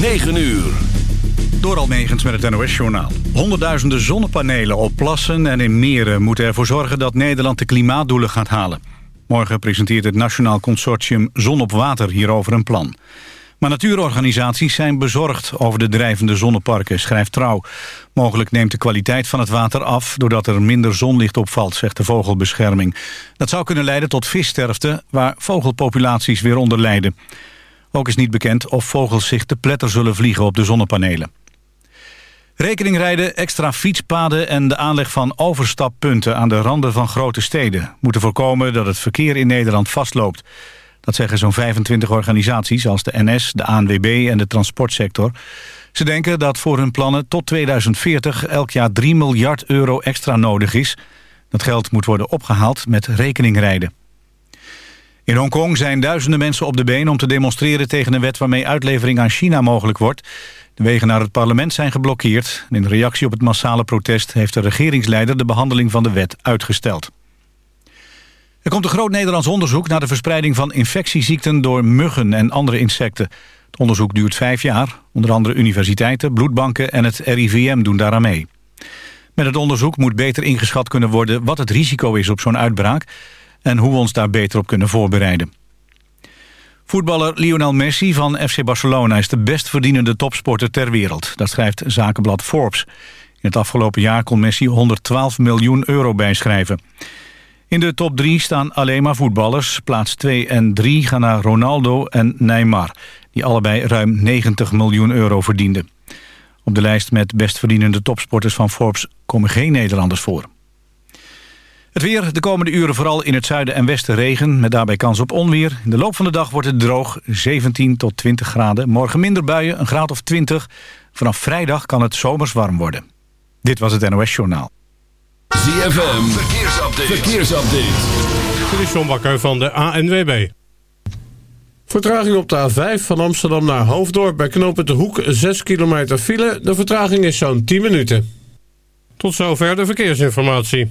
9 uur. Door Almegens met het NOS-journaal. Honderdduizenden zonnepanelen op plassen en in meren... moeten ervoor zorgen dat Nederland de klimaatdoelen gaat halen. Morgen presenteert het Nationaal Consortium Zon op Water hierover een plan. Maar natuurorganisaties zijn bezorgd over de drijvende zonneparken, schrijft Trouw. Mogelijk neemt de kwaliteit van het water af... doordat er minder zonlicht opvalt, zegt de vogelbescherming. Dat zou kunnen leiden tot vissterfte, waar vogelpopulaties weer onder lijden. Ook is niet bekend of vogels zich te pletter zullen vliegen op de zonnepanelen. Rekeningrijden, extra fietspaden en de aanleg van overstappunten aan de randen van grote steden moeten voorkomen dat het verkeer in Nederland vastloopt. Dat zeggen zo'n 25 organisaties als de NS, de ANWB en de transportsector. Ze denken dat voor hun plannen tot 2040 elk jaar 3 miljard euro extra nodig is. Dat geld moet worden opgehaald met rekeningrijden. In Hongkong zijn duizenden mensen op de been om te demonstreren tegen een wet waarmee uitlevering aan China mogelijk wordt. De wegen naar het parlement zijn geblokkeerd. In reactie op het massale protest heeft de regeringsleider de behandeling van de wet uitgesteld. Er komt een groot Nederlands onderzoek naar de verspreiding van infectieziekten door muggen en andere insecten. Het onderzoek duurt vijf jaar. Onder andere universiteiten, bloedbanken en het RIVM doen daaraan mee. Met het onderzoek moet beter ingeschat kunnen worden wat het risico is op zo'n uitbraak en hoe we ons daar beter op kunnen voorbereiden. Voetballer Lionel Messi van FC Barcelona is de best verdienende topsporter ter wereld. Dat schrijft zakenblad Forbes. In het afgelopen jaar kon Messi 112 miljoen euro bijschrijven. In de top 3 staan alleen maar voetballers. Plaats 2 en 3 gaan naar Ronaldo en Neymar... die allebei ruim 90 miljoen euro verdienden. Op de lijst met best verdienende topsporters van Forbes komen geen Nederlanders voor. Het weer de komende uren vooral in het zuiden en westen regen... met daarbij kans op onweer. In de loop van de dag wordt het droog, 17 tot 20 graden. Morgen minder buien, een graad of 20. Vanaf vrijdag kan het zomers warm worden. Dit was het NOS Journaal. ZFM, verkeersupdate. verkeersupdate. Dit is John Bakker van de ANWB. Vertraging op de A5 van Amsterdam naar Hoofddorp... bij knooppunt De Hoek, 6 kilometer file. De vertraging is zo'n 10 minuten. Tot zover de verkeersinformatie.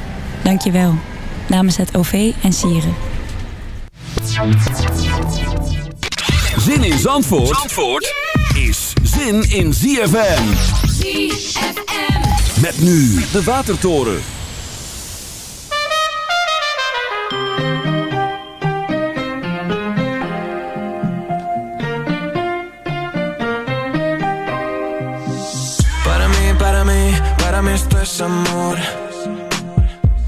Dank je wel. Namens het OV en Sieren. Zin in Zandvoort, Zandvoort is zin in ZFM. ZFM. Met nu de Watertoren. Para mí, para mí, para mí esto es amor.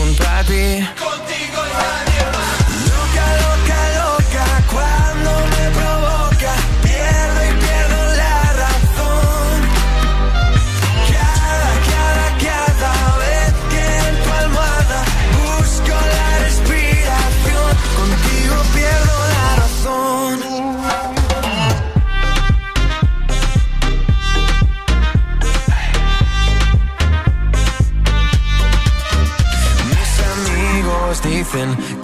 spuntati Contigo in radio.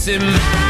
Sim.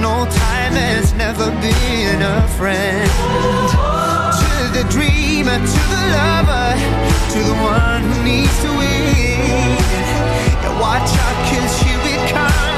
No time has never been a friend. To the dreamer, to the lover, to the one who needs to win. And watch out, cause here it comes.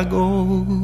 I go.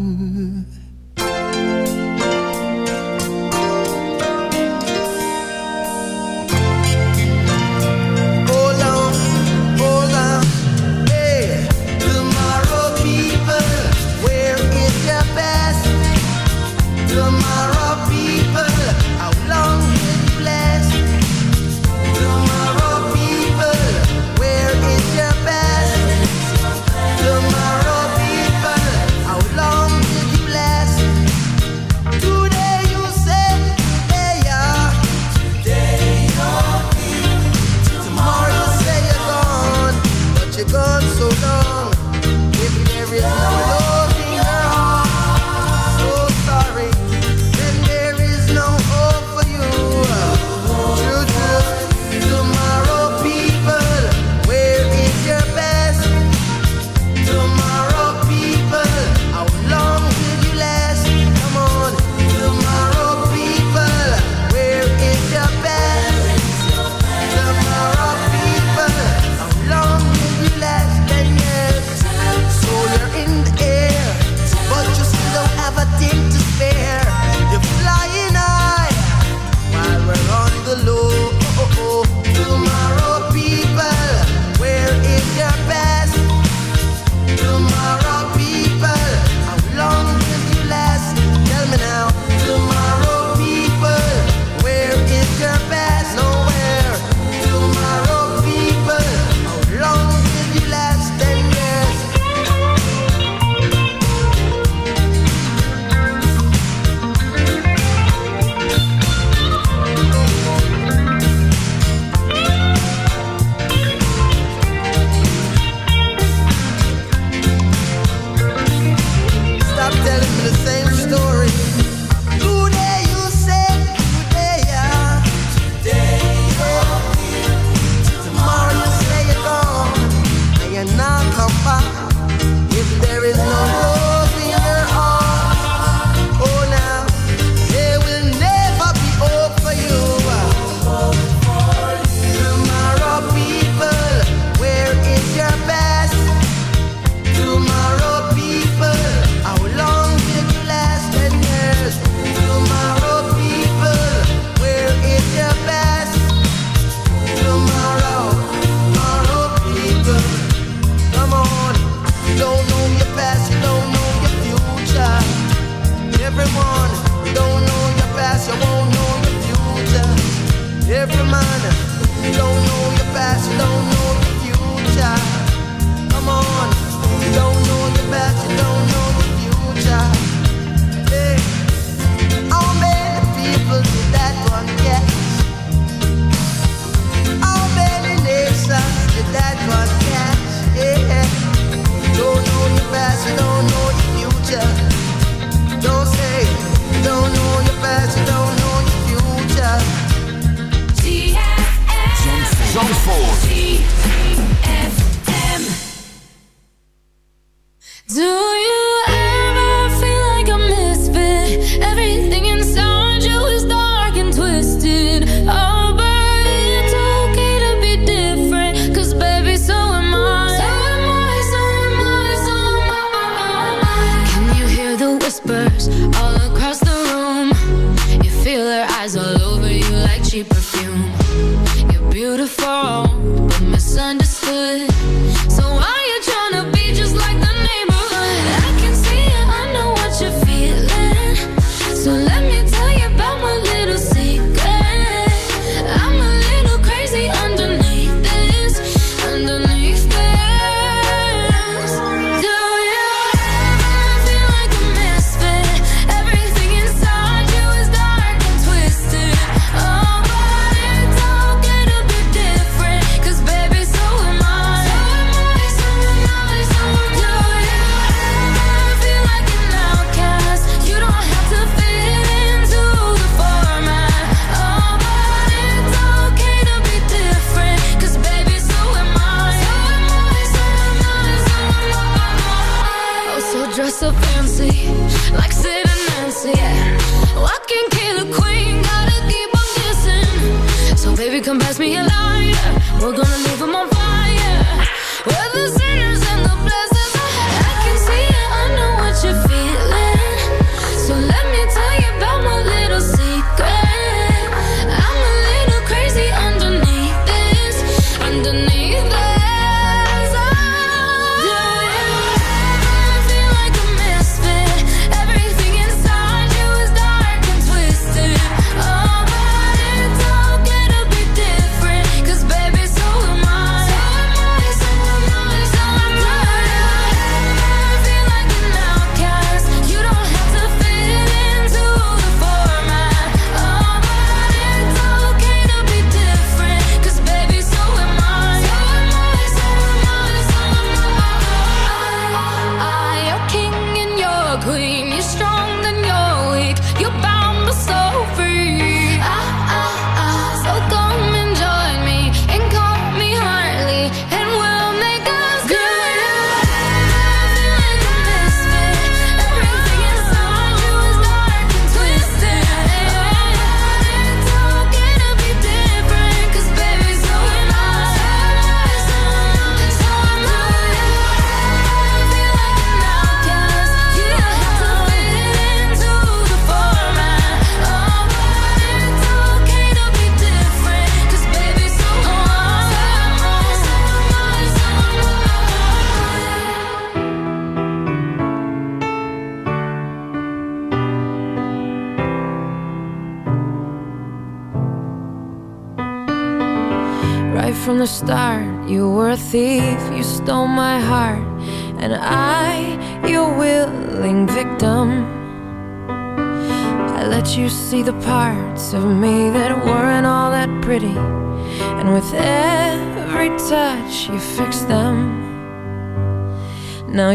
All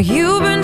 you've been